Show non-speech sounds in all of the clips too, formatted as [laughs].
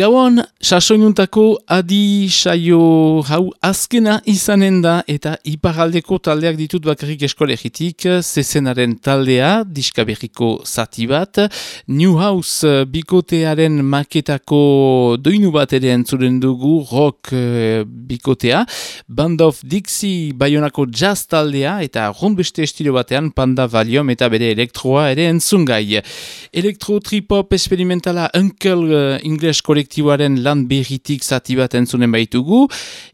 Gauan, sasoinuntako adi saio hau azkena izanen da eta iparaldeko taldeak ditut bakarrik eskolegitik, zezenaren taldea, diskaberriko zati bat, New House bikotearen maketako doinu bat ere entzuren dugu rock uh, bikotea, Band of Dixie bayonako jazz taldea eta ronbeste estilo batean Panda Valium eta bere elektroa ere entzungai. Elektro trip-hop experimentala Uncle uh, English kolektiboaren lan berritik zati bat entzunen baitugu.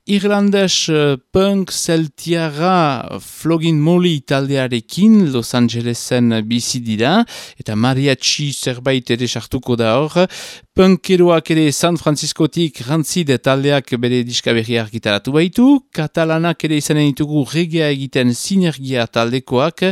Irlandes uh, punk celtiara Flogin Molly taldearekin Los Angelesen bizi dira eta mariachi zerbait ere sartuko da hor. Punkeroak ere San Franciscotik rantzid taldeak bere diskaberri argitaratu baitu. Katalanak ere izanen ditugu regea egiten sinergia taldekoak.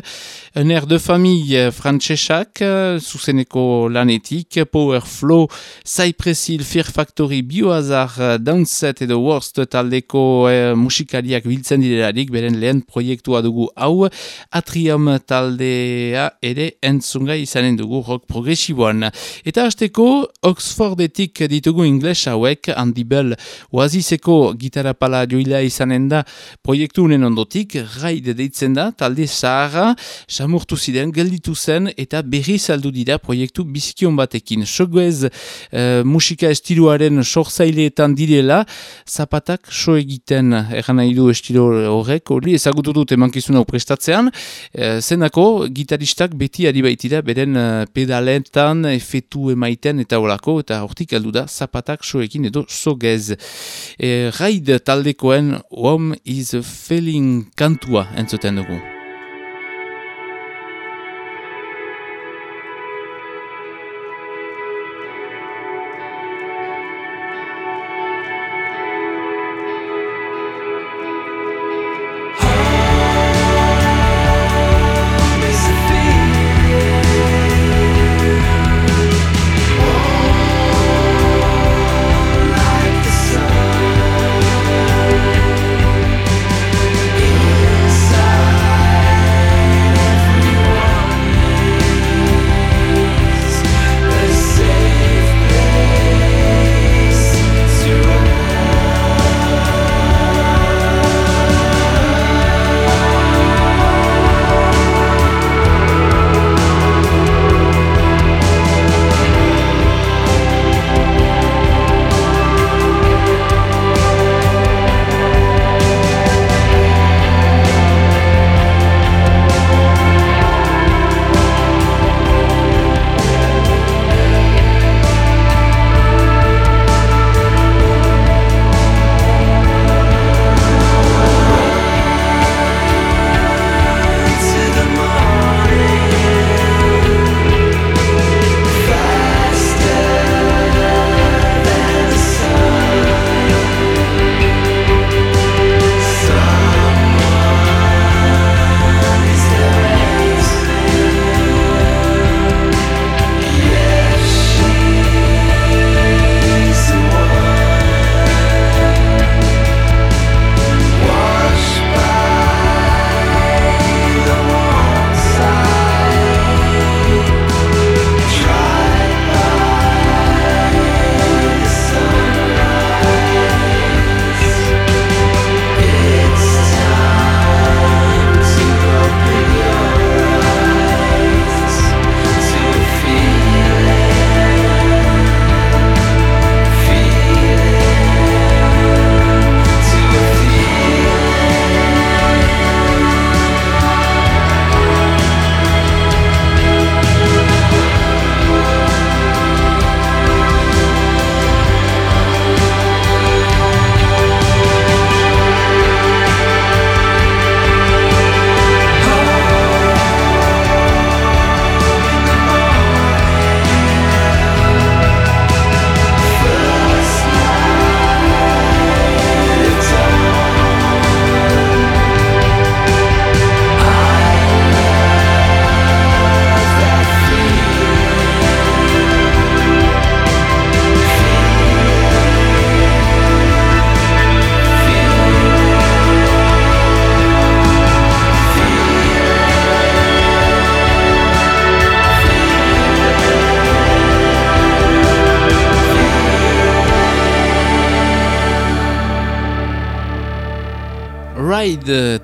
Air de famille frantsesak, zuzeneko lanetik, Power Flow, Cypressil, Fear Factory, Biohazar, Downset edo Worst taldeko eh, musikariak biltzen direlarik, beren lehen proiektua dugu hau, Atrium taldea ere entzungai izanen dugu rock progresiboan. Eta hasteko Oxfordetik ditugu ingles hauek, Andy Bell oazizeko gitarra pala joila izanen da proiektu unen ondotik, raide deitzen da, talde zahara, samurtu ziren, gelditu zen, eta berri saldu dira proiektu bizkion batekin. Sogoez uh, musika estiloaren sorzaileetan direla, zapatak so egiten eran nahi du estilo horrek, hori ezagutu dut emankizuna prestatzean, uh, zenako gitaristak beti ari baitira, beren uh, pedaletan, efetu emaiten eta horako, eta hortik aldu da, zapatak so egin edo sogez. E, raid taldekoen Home is Feeling kantua entzuten dugu.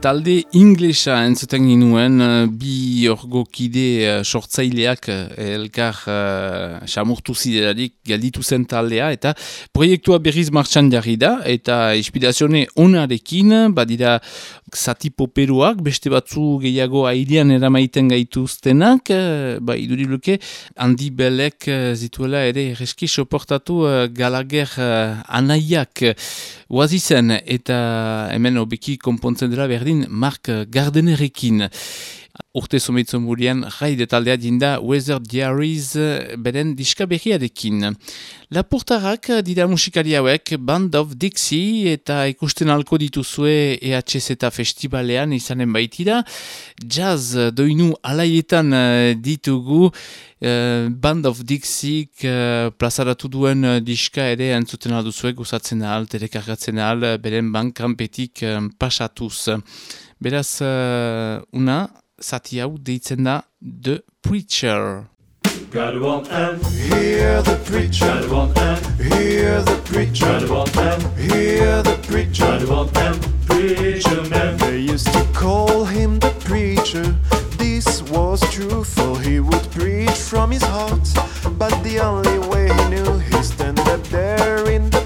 Talde inglesa entzuten ginuen bi orgo kide uh, sortzaileak elkar uh, samurtu ziderarik galditu zen taldea eta proiektua berriz martxan jarri da eta inspirazione onarekin badira zati poperuak beste batzu gehiago airean eramaiten gaituztenak ba iduriluke handi belek zituela ere erreski soportatu uh, galager uh, anaiak Oazizen eta hemen obeki konpontzen dela berdin Mark Gardenerekin. Urte somitzen burien, raide taldea dinda Weather Diaries beren diska berriarekin. Lapurtarrak dira musikari hauek Band of Dixie eta ikusten alko dituzue EHS eta festivalean izanen baitira. Jazz doinu alaietan ditugu Uh, Band of Dixie uh, plazaratu duen diska ere entzuten alduzuek usatzen ahal, telekargatzen ahal, beren bankrampetik um, pasatuz. Beraz, uh, una, zati hau deitzen da The Preacher. God want and hear the preacher. God want and hear the preacher. God want and hear the preacher. God want and preacher man. They used to call him the preacher. This was true, for he would preach from his heart. But the only way he knew, he stand up there in the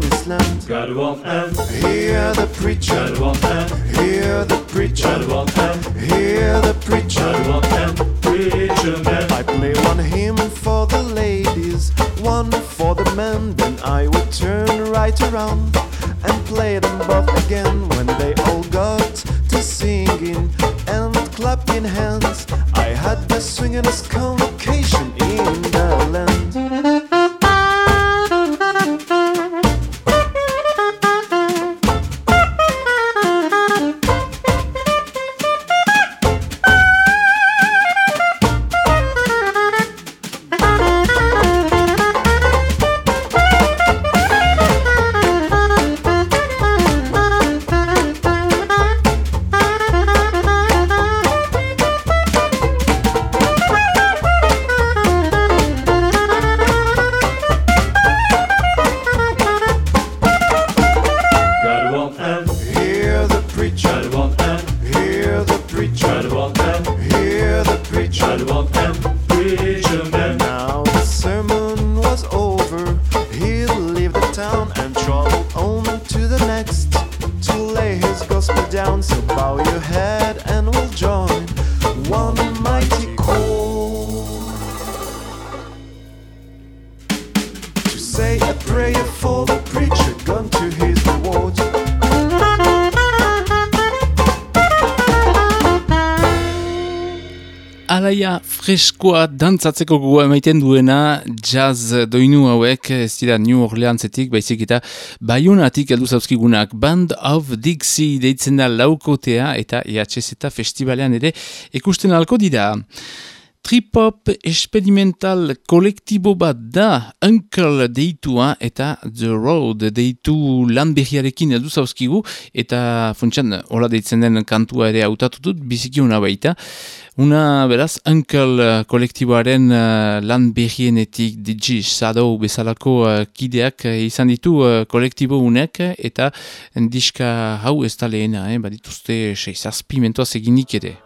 promised land. God want and hear the preacher. God want and hear the preacher. God want and hear the preacher. God want and preacher man. I play one hymn for the ladies, one for the men. Then I would turn right around and play them both again when they all got to singing and clapping hands. I had the swingin'est convocation in the land. Freskoa dantzatzeko gogoa emaiten duena jazz doinu hauek ez dira New Orleansetik baizik eta Bayunatik heldu zauzkigunak Band of Dixie deitzen da laukotea eta IHS eta festivalean ere ikusten alko dira. Trip-hop experimental kolektibo bat da Uncle deitua eta The Road deitu lan berriarekin heldu zauzkigu eta funtsan hola deitzen den kantua ere hautatu dut biziki una baita. Una beraz Uncle kolektiboaren uh, lan berrienetik DJ Shadow bezalako uh, kideak uh, izan ditu uh, kolektibo unek eta diska hau ez da lehena, eh, badituzte mentoaz eginik ere.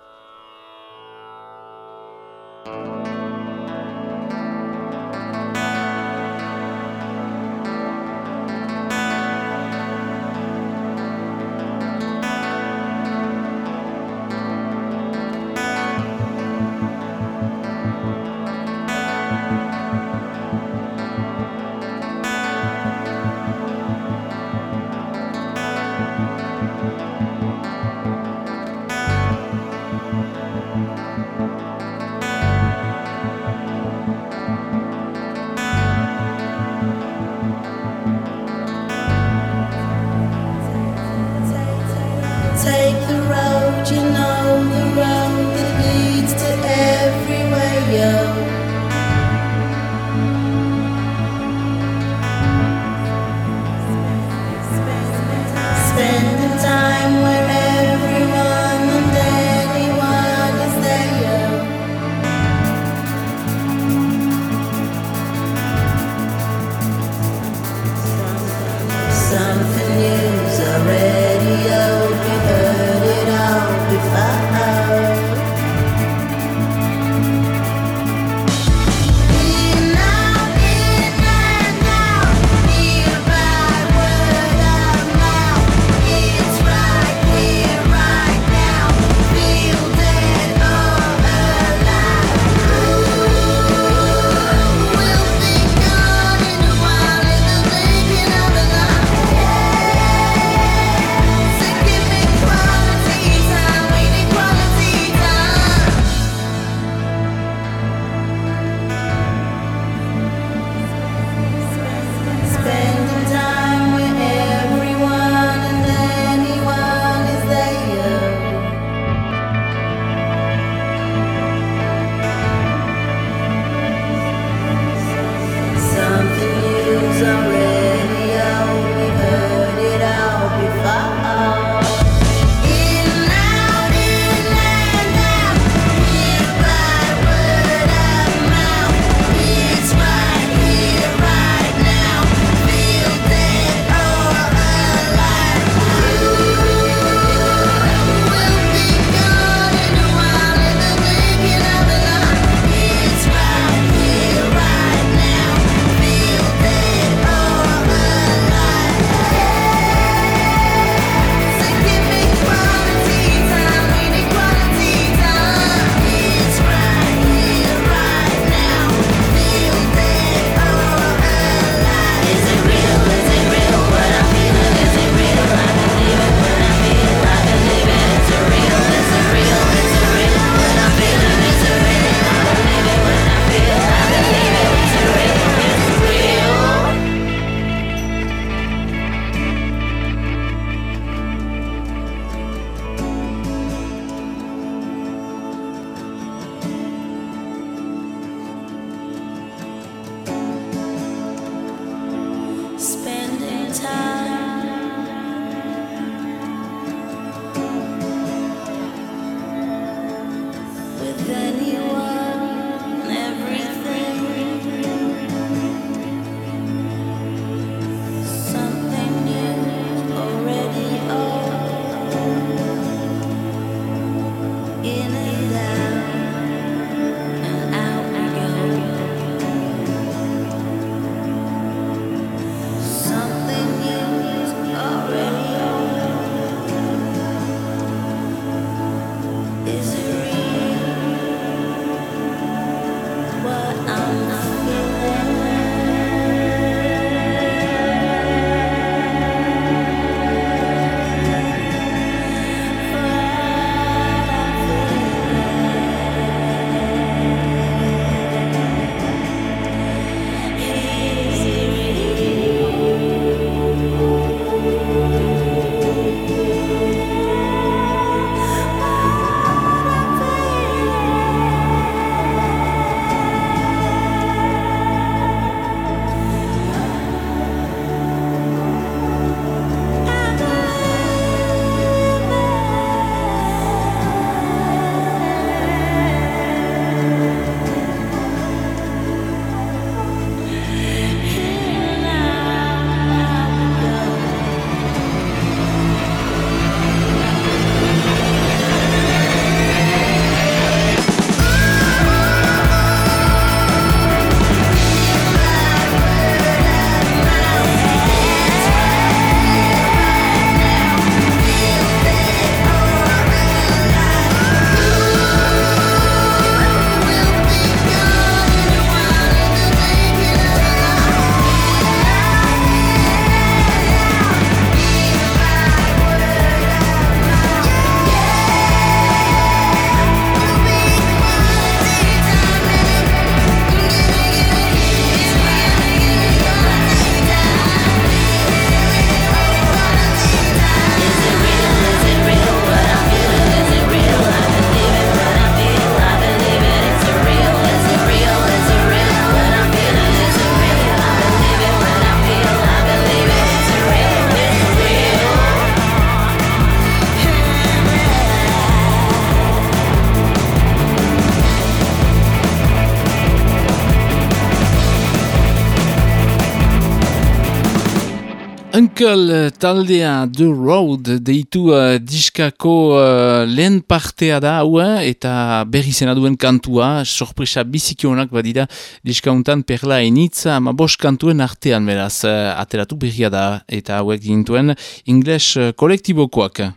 Circle taldea The Road deitu uh, diskako uh, lehen partea da hau eta berri zena duen kantua, sorpresa bizikionak badira diskauntan perla enitza, ama bos kantuen artean beraz, uh, ateratu berria da eta hauek gintuen ingles uh, kolektibokoak. [laughs]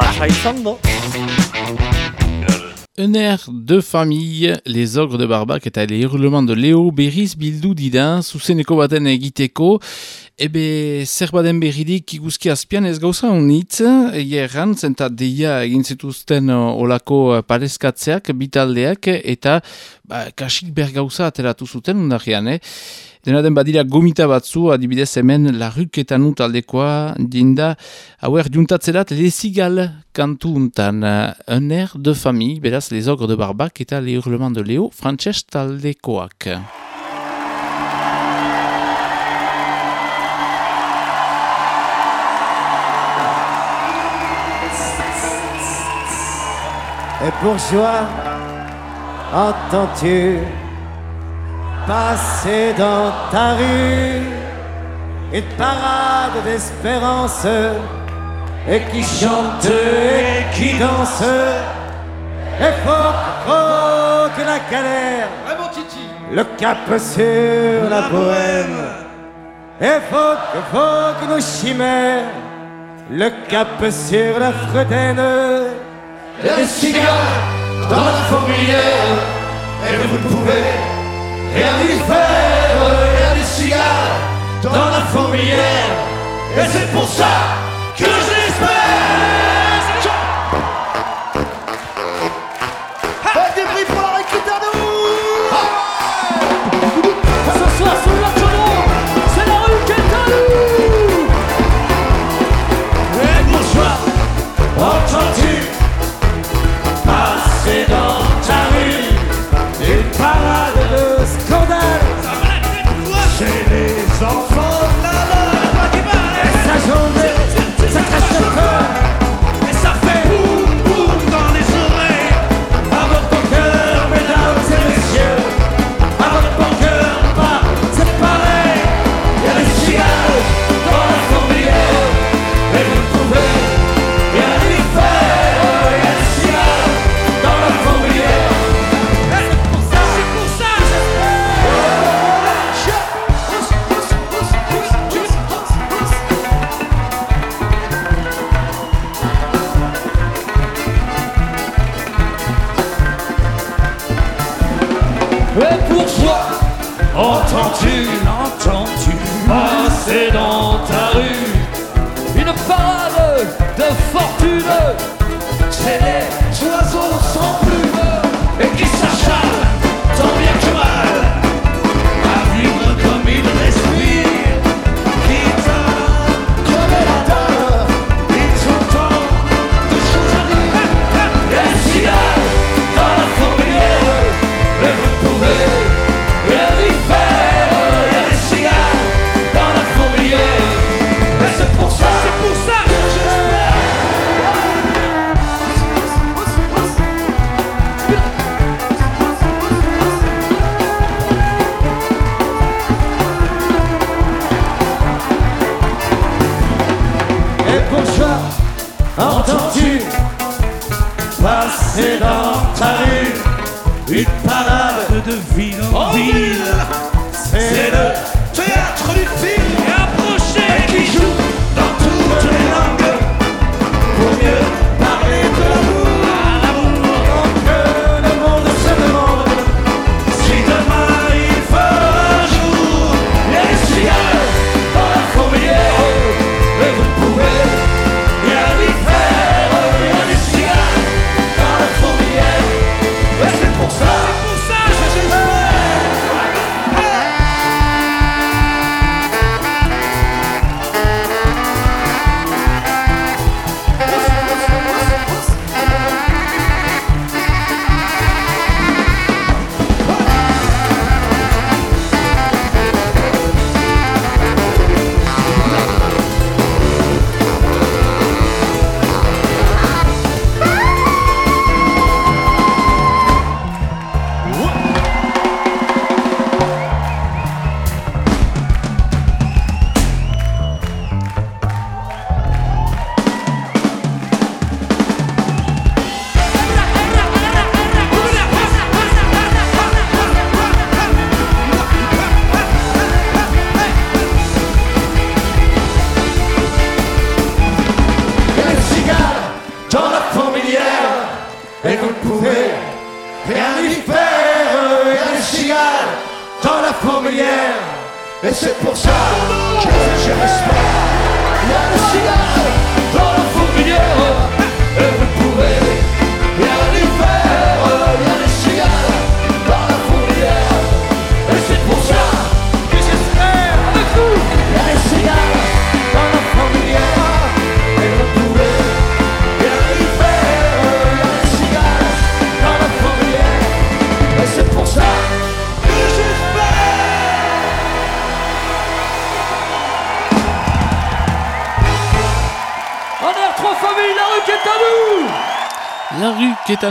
Lasa izan do. Un air de famille, les ogres de Barbac eta les hurlements de Léo berriz bildu dida, zuzeneko baten egiteko, ebe zer baden berridik iguzki azpian ez gauza honitz, erran, zenta deia egin zituzten olako parezkatzeak, bitaldeak, eta ba, kasik bergauza ateratu zuten undarrian, eh? Dena den badira gomita batzu, adibidez hemen larruketan utaldekoa, dinda, hauer juntatzerat lezigal kantu untan, un air de famille, beraz les ogres de Barbac eta les hurlements de Leo, frantxez taldekoak. Et bourgeois, entends-tu passer dans ta rue. Une parade d'espérance. Et qui chante et qui danse. Et faut, que la galère. Le cap sur la bohème. et faut que, faut que nos chimères. Le cap sur la fredaine des cigares dans la fourmilière. Et vous pouvez et à l'hiver, et à des dans la fourmilière. Et c'est pour ça que je Entends-tu, entends-tu passer dans ta rue une parade de fortune? C'est les oiseaux sans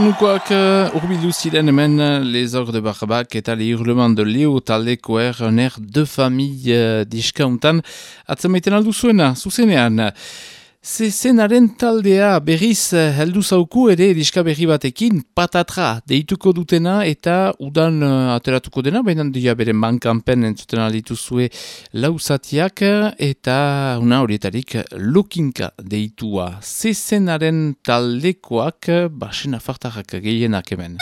Lanukoak, urbilu euh, ziren hemen les org de barbak eta le hurleman de leo taleko erner de famille euh, diskauntan atzemaiten alduzuena, zuzenean. Zezenaren taldea berriz eh, heldu zauku ere diska berri batekin patatra deituko dutena eta udan uh, ateratuko dena, baina dira bere mankanpen entzuten aldituzue lauzatiak eh, eta una horietarik lukinka deitua. Zezenaren taldekoak basen afartarrak gehienak hemen.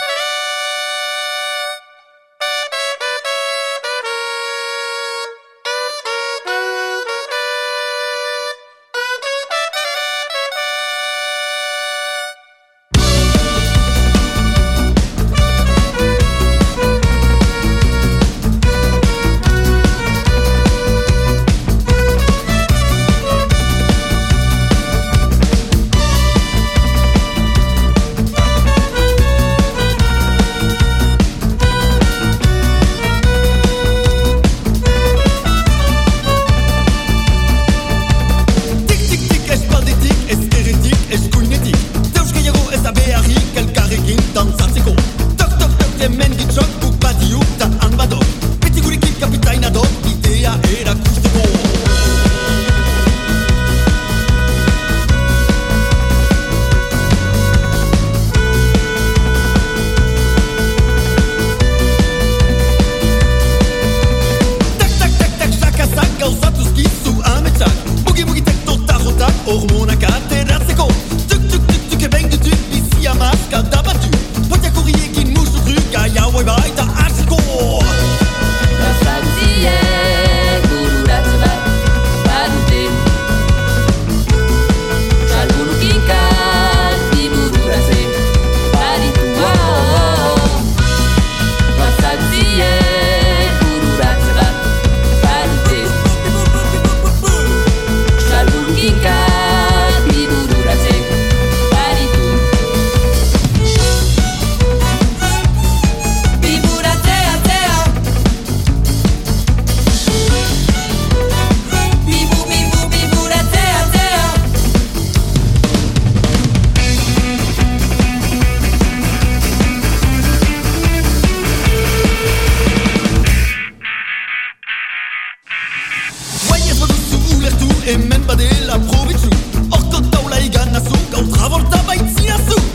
Et même pas de la province hemen badela probetsu Horko taula iganazu, gau traborta baitzinazu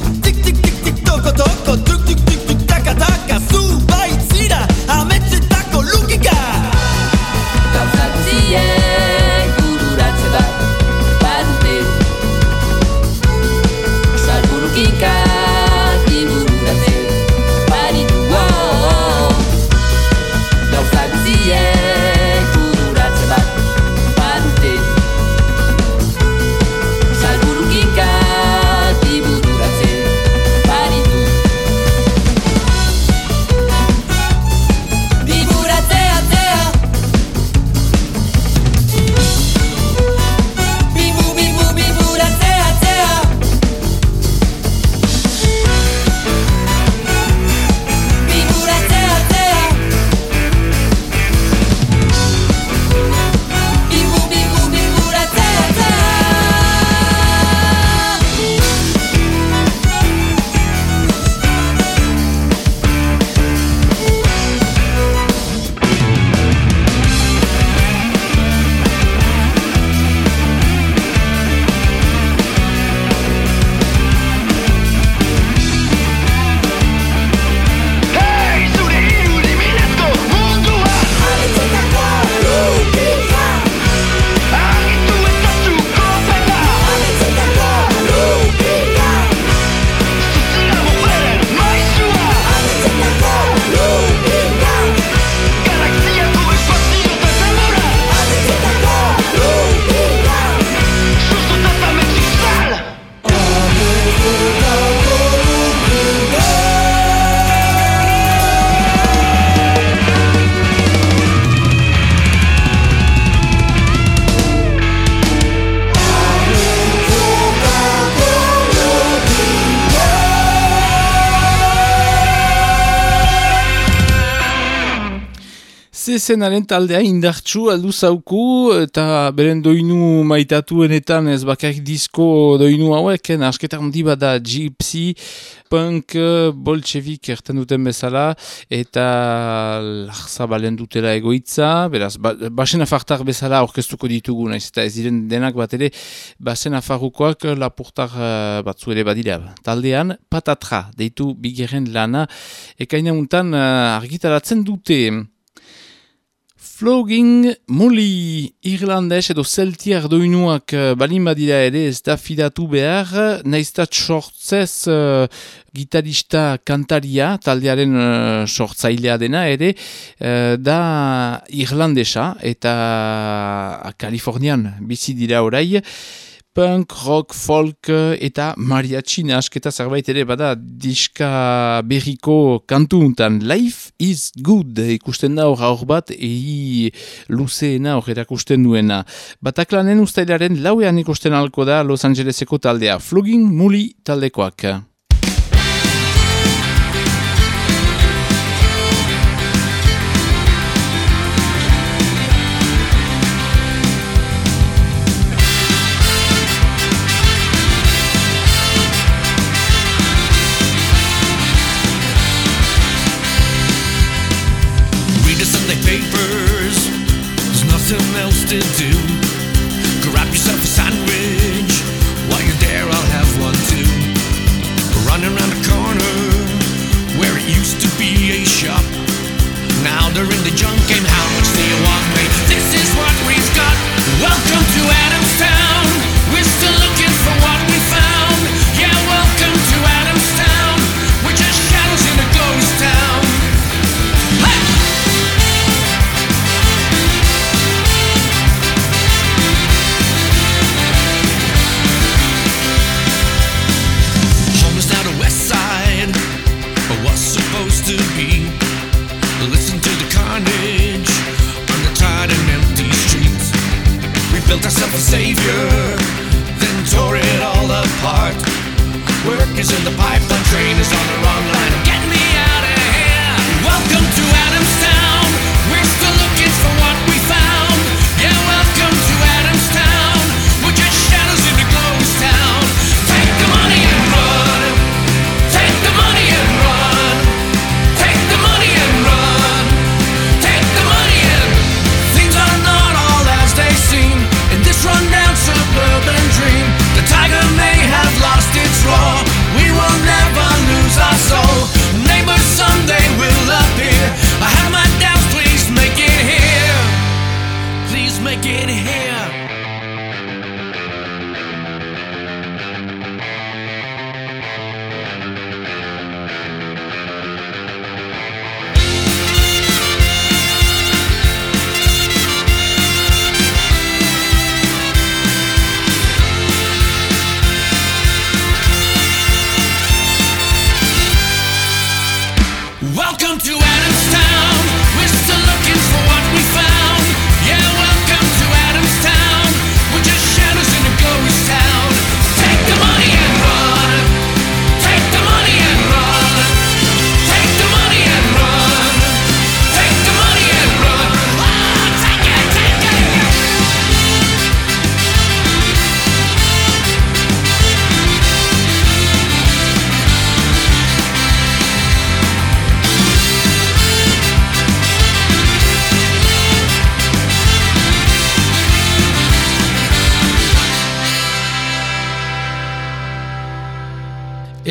zezenaren taldea indartsu aldu zauku eta beren doinu maitatuenetan ez bakarrik disko doinu hauek, eh, asketar handi bada gypsy, punk, bolchevik erten duten bezala eta larzabalen dutela egoitza, beraz, ba, basen afartar bezala orkestuko ditugu, naiz eta ez diren denak bat ere, basen afarrukoak lapurtar uh, batzu ere badira. Taldean, patatra, deitu bigeren lana, ekaina untan uh, argitaratzen dute. Flogging Muli Irlandes edo Celtiar doinuak uh, balin badira ere ez da fidatu behar, naiztat sortzez uh, gitarista kantaria, taldearen uh, sortzailea dena ere, uh, da Irlandesa eta Kalifornian bizi dira orai, punk, rock, folk eta mariachi nasketa zerbait ere bada diska berriko kantu untan. Life is good ikusten da hor hor bat egi luzeena hor erakusten duena. Bataklanen ustailaren lauean ikusten alko da Los Angeleseko taldea. Flogging Muli taldekoak. Nothing else to do. Grab yourself a sandwich. While you're there, I'll have one too. Running around the corner where it used to be a shop. Now they're in the junk game. How much do you want me? This is what we've got. Welcome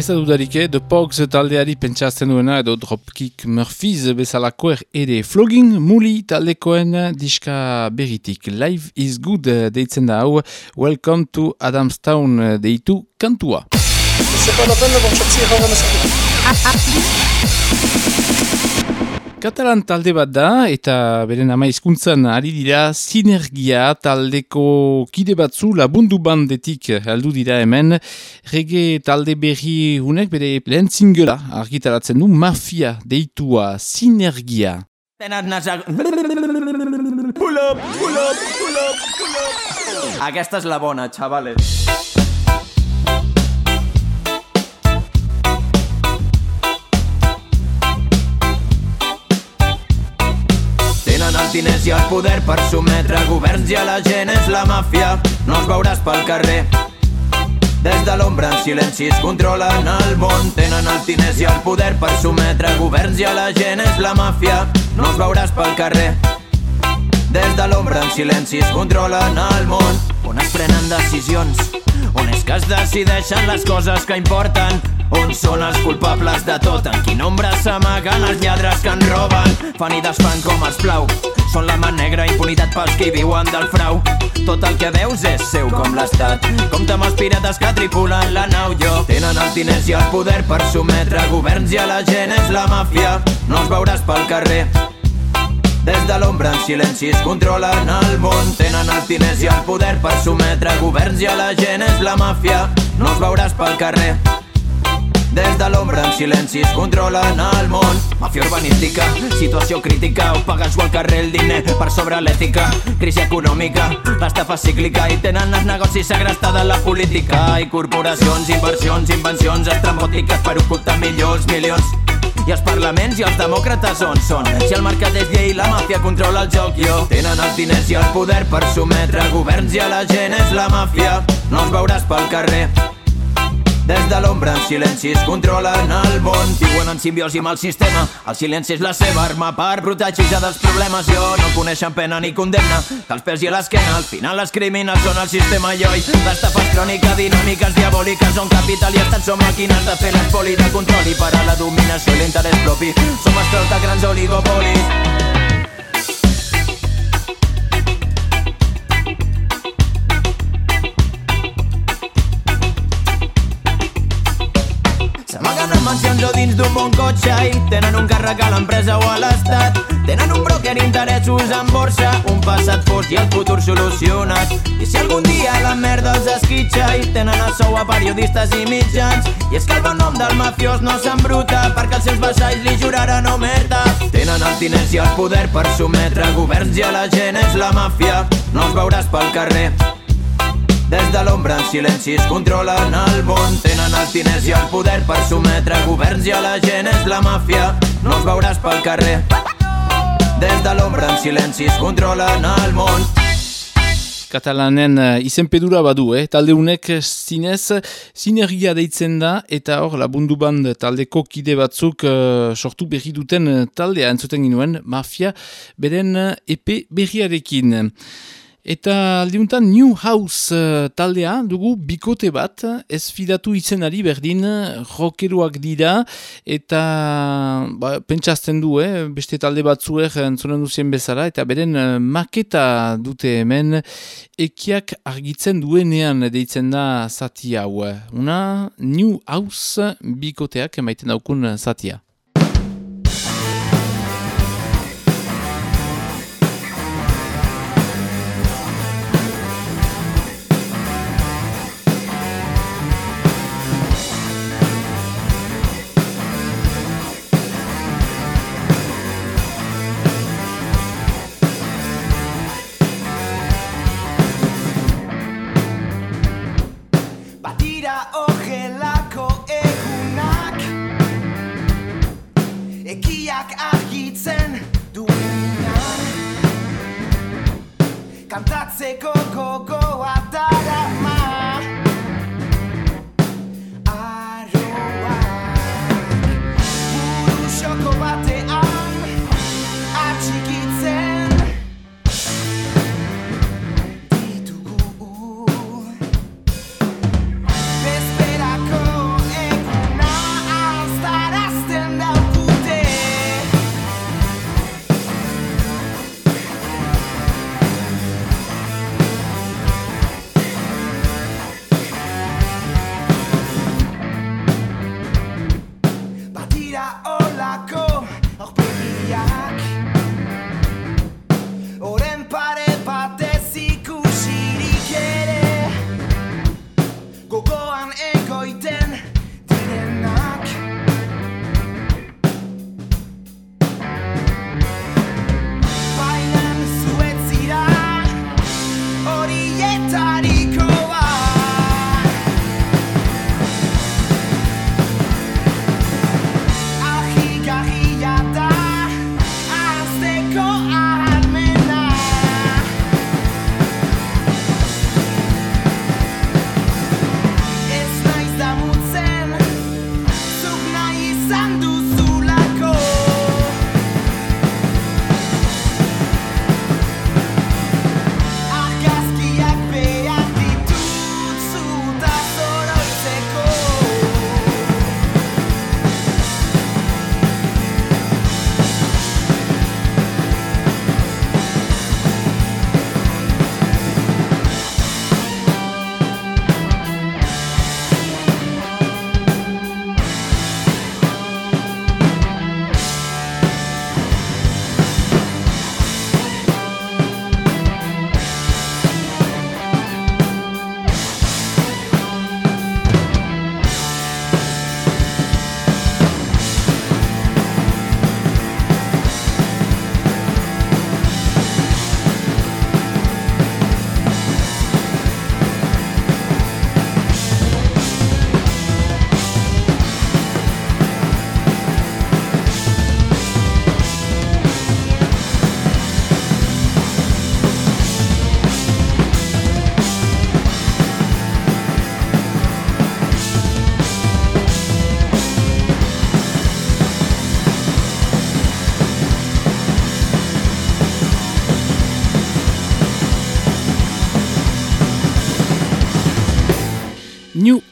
Ez da dudarik, eh? The Pogs taldeari pentsazten duena edo Dropkick Murphys bezalakoer ere Flogging Muli taldekoen diska beritik. Life is good eh, deitzen da hau. Welcome to Adamstown eh, deitu kantua. Katalan talde bat da, eta beren ama hizkuntzan ari dira sinergia taldeko kide batzu labundu bandetik heldu dira hemen. Rege talde berri hunek bere lehen zingela argitaratzen du mafia deitua sinergia. Aquesta és la bona, xavales. Diners i el poder per sometre governs i a la gent és la màfia. No els veuràs pel carrer. Des de l'ombra en silenci es controlen el món. Tenen els diners i el poder per sometre governs i a la gent és la màfia. No els veuràs pel carrer. Des de l'ombra en silenci es controlen el món. On es prenen decisions. On és que es decideixen les coses que importen On són els culpables de tot En quina ombra s'amaguen els lladres que en roben? Fan i desfan com els plau Són la mà negra, impunitat pels que hi viuen del frau. Tot el que veus és seu com l'estat Compte amb els pirates que tripulen la nau. Jo Tenen els diners i el poder per sometre governs i a la gent és la màfia. No els veuràs pel carrer. Des de l'ombra en silenci es controlen el món. Tenen els diners i el poder per sometre governs i a la gent és la màfia. No els veuràs pel carrer des de l'ombra en silenci es controlen el món Màfia urbanística, situació crítica Ho paguen al carrer el diner per sobre l'ètica Crisi econòmica, l'estafa cíclica I tenen els negocis segrestada la política I corporacions, inversions, invencions estrambòtiques per ocultar milions, milions i els parlaments i els demòcrates on són? Si el mercat és llei, la màfia controla el joc, jo. Tenen els diners i el poder per sometre governs i a la gent és la màfia. No els veuràs pel carrer. Des de l'ombra en silenci es controlen el món. Viuen en simbiosi amb el sistema. El silenci és la seva arma per protegir-se dels problemes. Jo no coneixen pena ni condemna Que els pèls i a l'esquena. Al final els criminals són el sistema i oi? L'estafa és crònica, dinàmiques diabòliques On capital i estat són màquines de fer l'espoli de control I per a la dominació i l'interès propi. Som de grans oligopolis O dins d'un bon cotxe i tenen un càrrec a l'empresa o a l'estat. Tenen un broker interessos en borsa, un passat fosc i el futur solucionat. I si algun dia la merda els esquitxa i tenen a sou a periodistes i mitjans. I és que el bon nom del mafiós no s'embruta perquè els seus vassalls li juraran omerta. Tenen els diners i el poder per sometre governs i a la gent és la màfia. No els veuràs pel carrer. Des de l'ombra en silenci es controlen el món Tenen els diners i el poder per sometre governs i a la gent és la màfia No els veuràs pel carrer Des de l'ombra en silenci es controlen el món Katalanen uh, izenpedura badu, eh? talde unek zinez sinergia deitzen da eta hor labundu band taldeko kide batzuk uh, sortu berri duten taldea entzuten ginuen mafia beren epe berriarekin. Eta aldiuntan New House uh, taldea dugu bikote bat, ez fidatu izenari berdin rokeroak dira, eta ba, pentsazten du, eh, beste talde batzuek entzonen duzien bezala, eta beren uh, maketa dute hemen ekiak argitzen duenean deitzen da zati hau. Una New House bikoteak emaiten daukun zatia.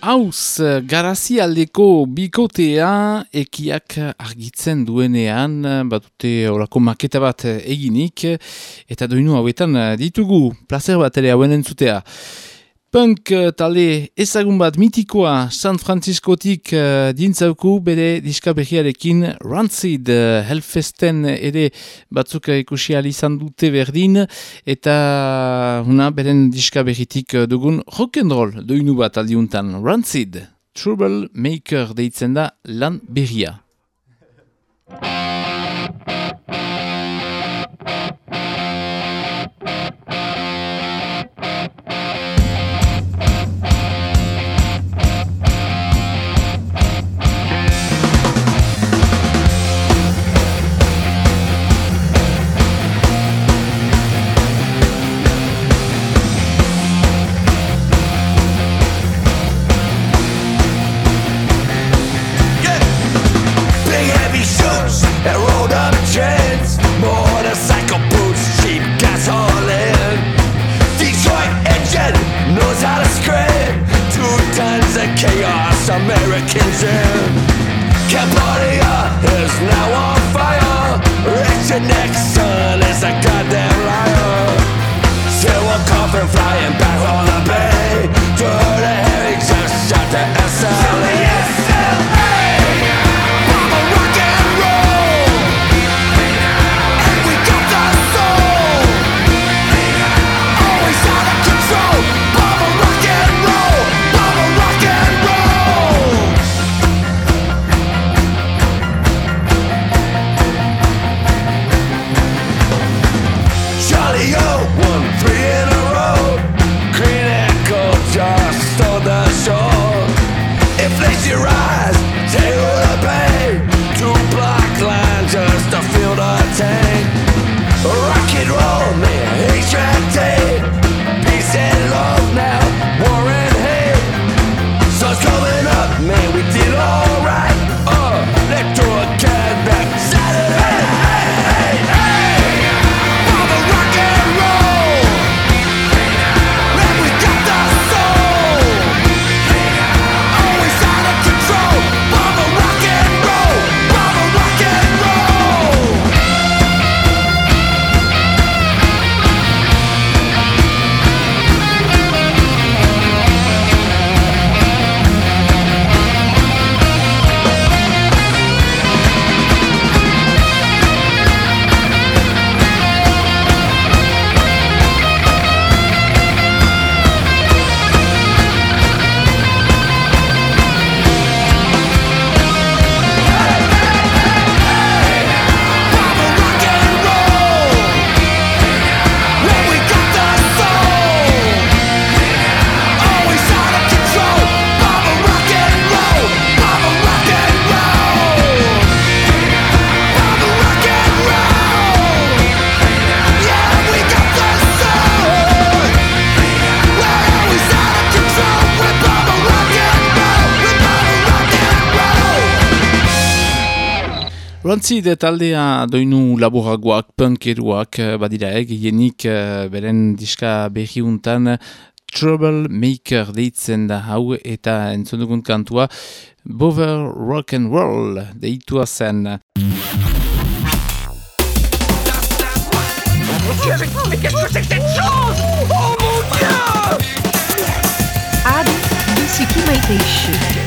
New House eh, garazi aldeko bikotea ekiak argitzen duenean batute orako maketa bat eginik eta doinu hauetan ditugu placer bat ere hauen entzutea. Punk uh, talde ezagun bat mitikoa San Franciscotik uh, dintzauku bere diska behiarekin Rancid uh, Hellfesten ere batzuk ikusi izan dute berdin. Eta una beren diska uh, dugun rock'n'roll doinu bat aldiuntan. Rancid Trouble Maker deitzen da lan berria. Americans in. Cambodia is now on fire. Richard Nixon is a goddamn liar. Silver coffin flying back on the bay. Rancid taldea doinu laboragoak, punkeruak, eh, badira egienik beren diska berriuntan Trouble Maker deitzen da hau eta entzun dugun kantua Bover Rock and Roll deitua zen. Mais qu'est-ce que c'est Adi maite isu.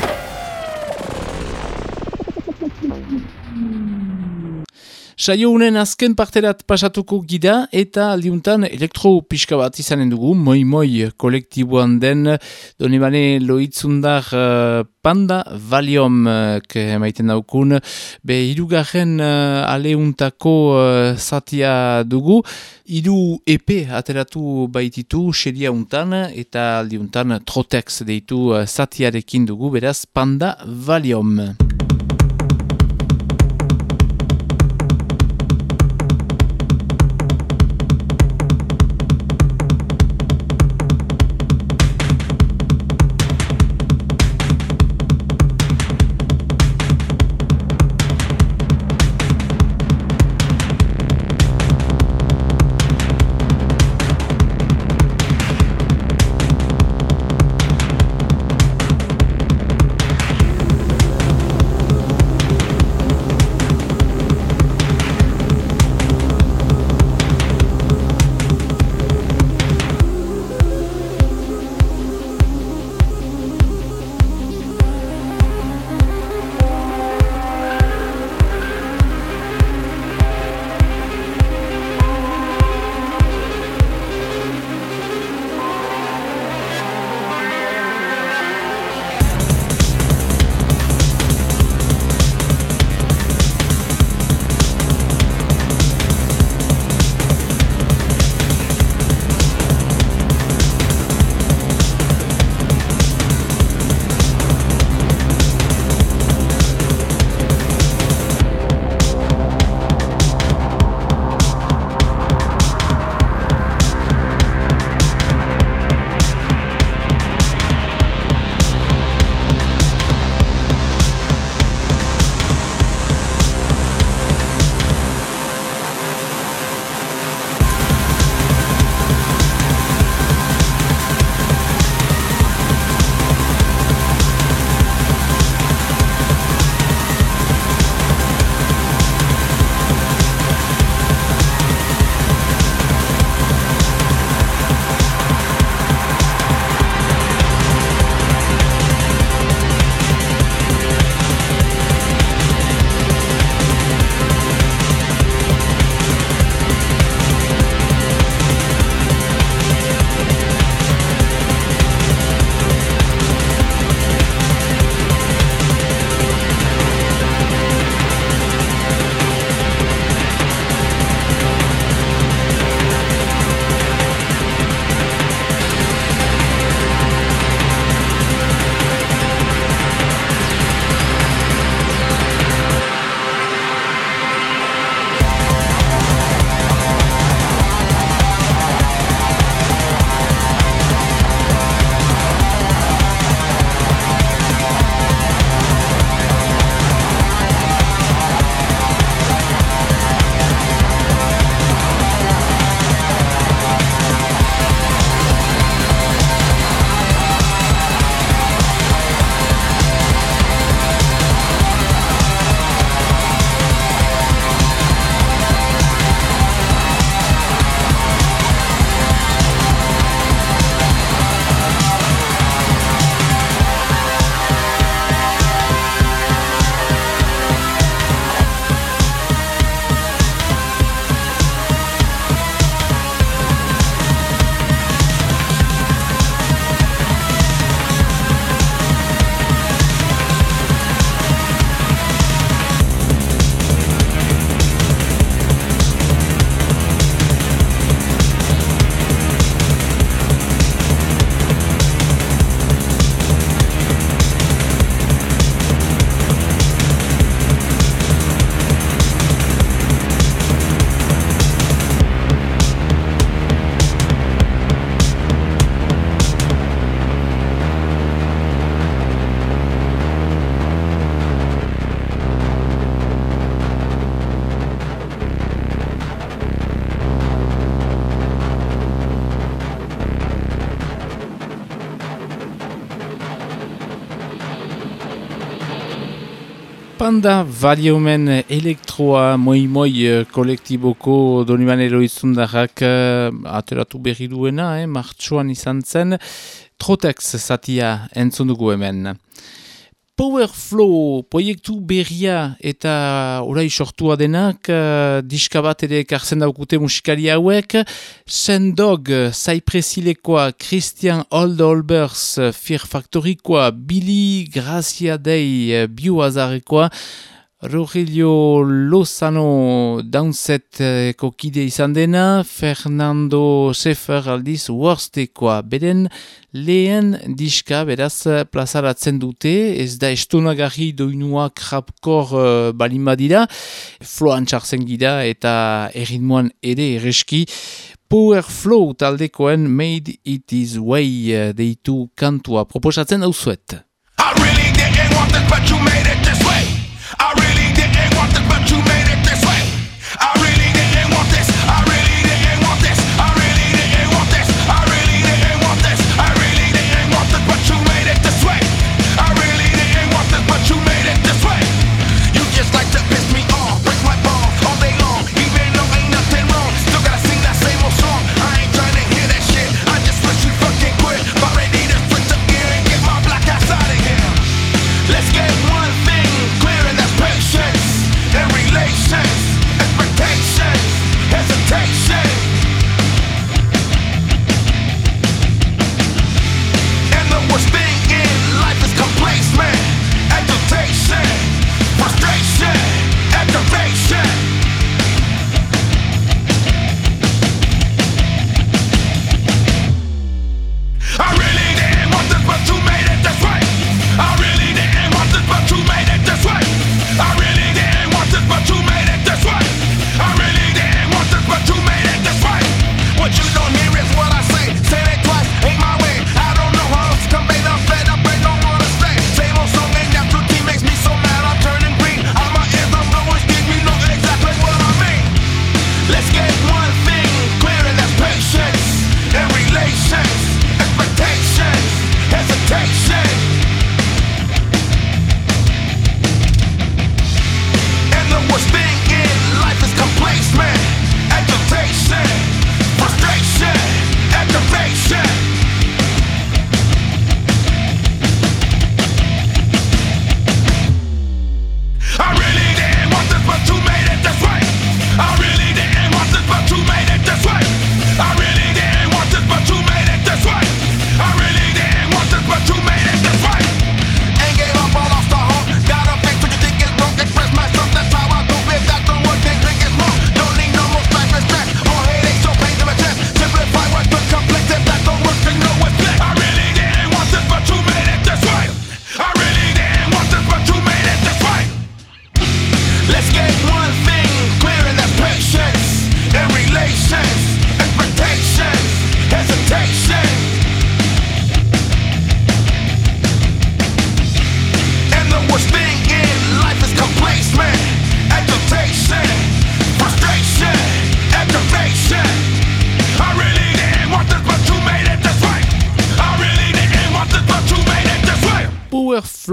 Saio unen azken parterat pasatuko gida eta aldiuntan elektro pixka bat izanen dugu, moi moi kolektiboan den donibane loitzundar uh, panda valium uh, maiten daukun, be irugarren uh, aleuntako uh, zatia dugu, Hiru EP ateratu baititu seria untan eta aldiuntan trotex deitu uh, zatiarekin dugu, beraz panda valium. Panda variomen elektroa moi-moi eh, kolektiboko donimanero izundarrak uh, ateratu berri duena, eh, martxoan izan zen, Trotex zatia entzun dugu hemen. Powerflow proiektu berria eta orai sortua denak uh, diska bat ere karzen daukute musikari hauek. Sendog, Zaipresilekoa, Christian Oldolbers, Fear Factorikoa, Billy Gracia Dei, Bioazarekoa, Rogelio Lozano downseteko kide izan dena, Fernando Sefer aldiz Worstekoa. Beren lehen diska beraz plazaratzen dute, ez da estonagarri doinuak rapkor uh, balin badira, floan txartzen gira eta erritmoan ere erreski, Power Flow taldekoen Made It Is Way uh, deitu kantua proposatzen hau zuet. I really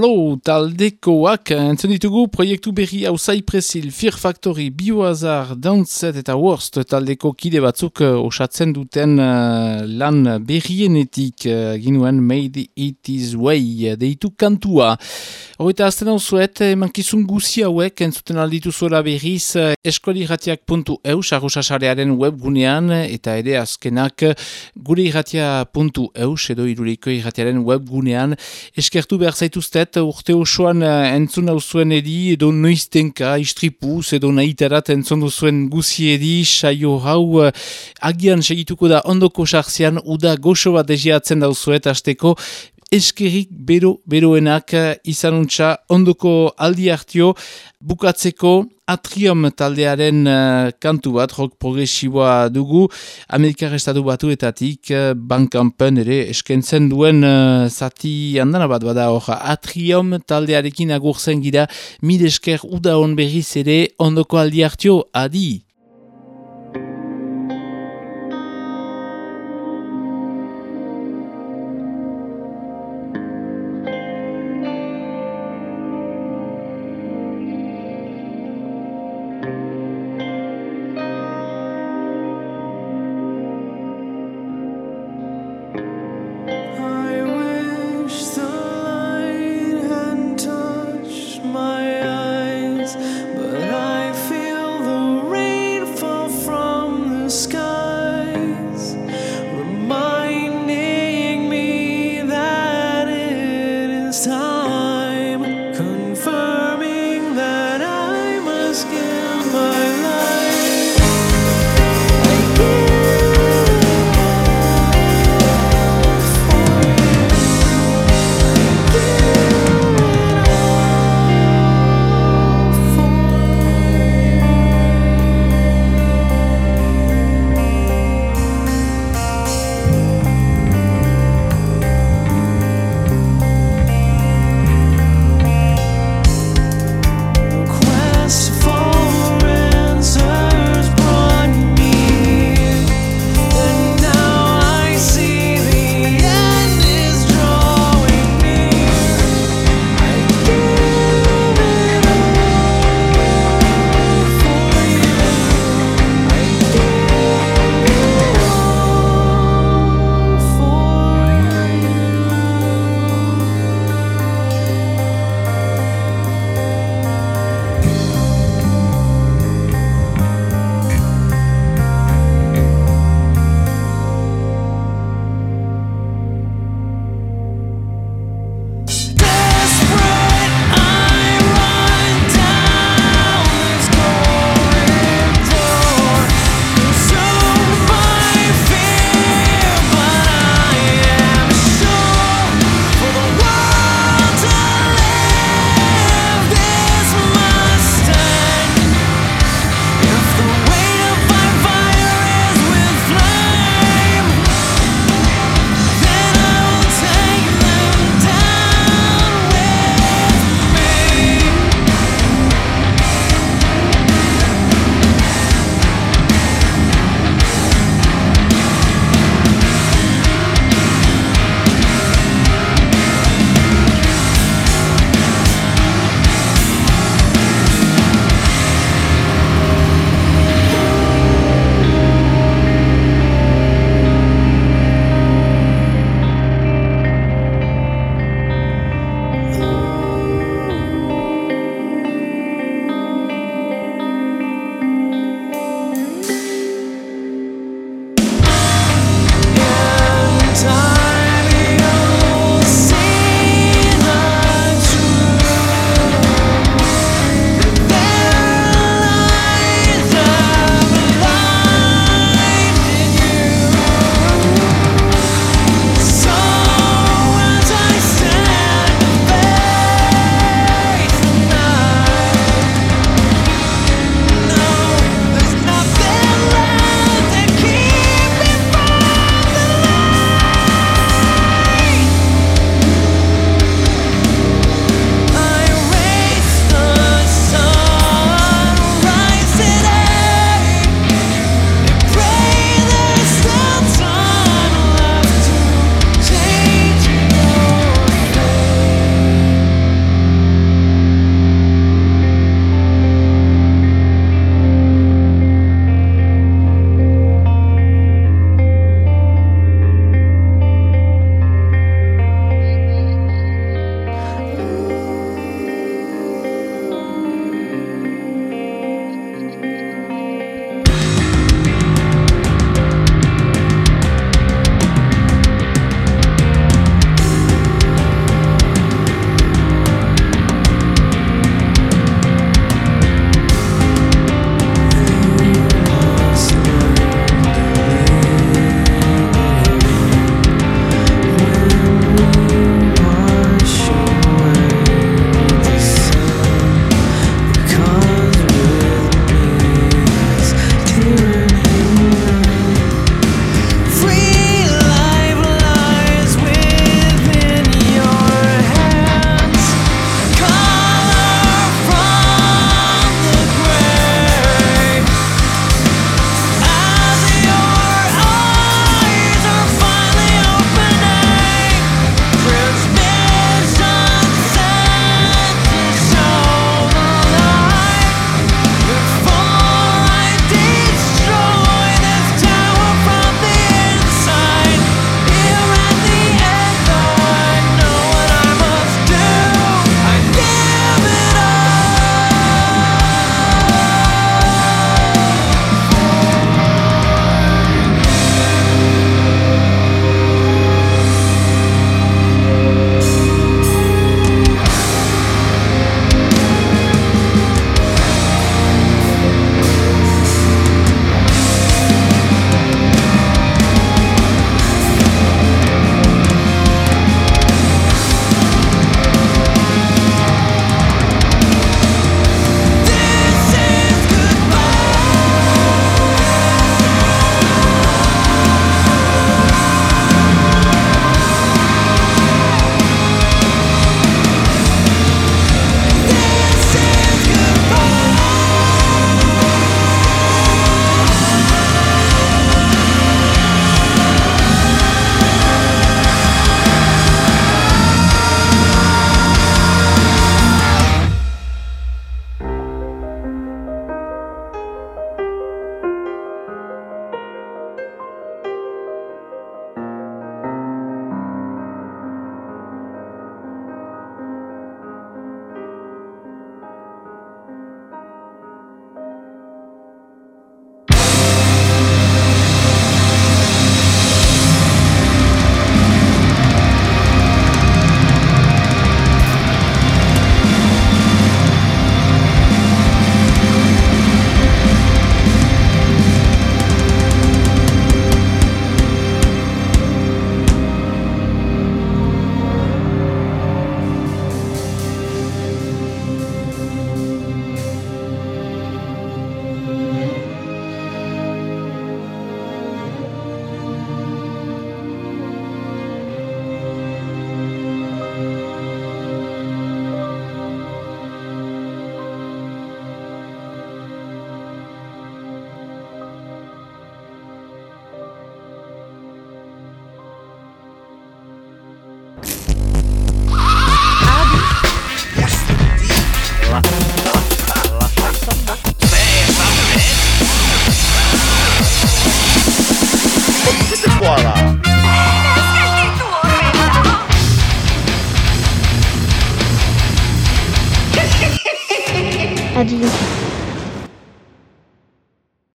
Flow taldekoak entzun ditugu proiektu berri hau Zaipresil, Fear Factory, Biohazard, Downset eta Worst taldeko kide batzuk uh, osatzen duten uh, lan berrienetik uh, ginuen Made It Is Way deitu kantua. Horita azten hau zuet, emankizun guzi hauek entzuten alditu zuela berriz eskoliratiak.eu sarrosasarearen webgunean eta ere azkenak gure irratia.eu edo iruleiko irratiaren webgunean eskertu behar zaituztet urte osoan uh, entzun hau zuen edi edo noiztenka istripuz edo nahitarat entzun duzuen guzi edi saio hau uh, agian segituko da ondoko sartzean uda goxo bat deziatzen dauzuet asteko eskerik bero beroenak izanuntza ondoko aldi hartio bukatzeko Atrium taldearen uh, kantu bat, rock progresiboa dugu, Amerikar Estatu batuetatik uh, bankampen ere eskentzen duen uh, zati handana bat bada hor. Atrium taldearekin agurzen gira, mil esker uda hon berriz ere ondoko aldi hartio, adi!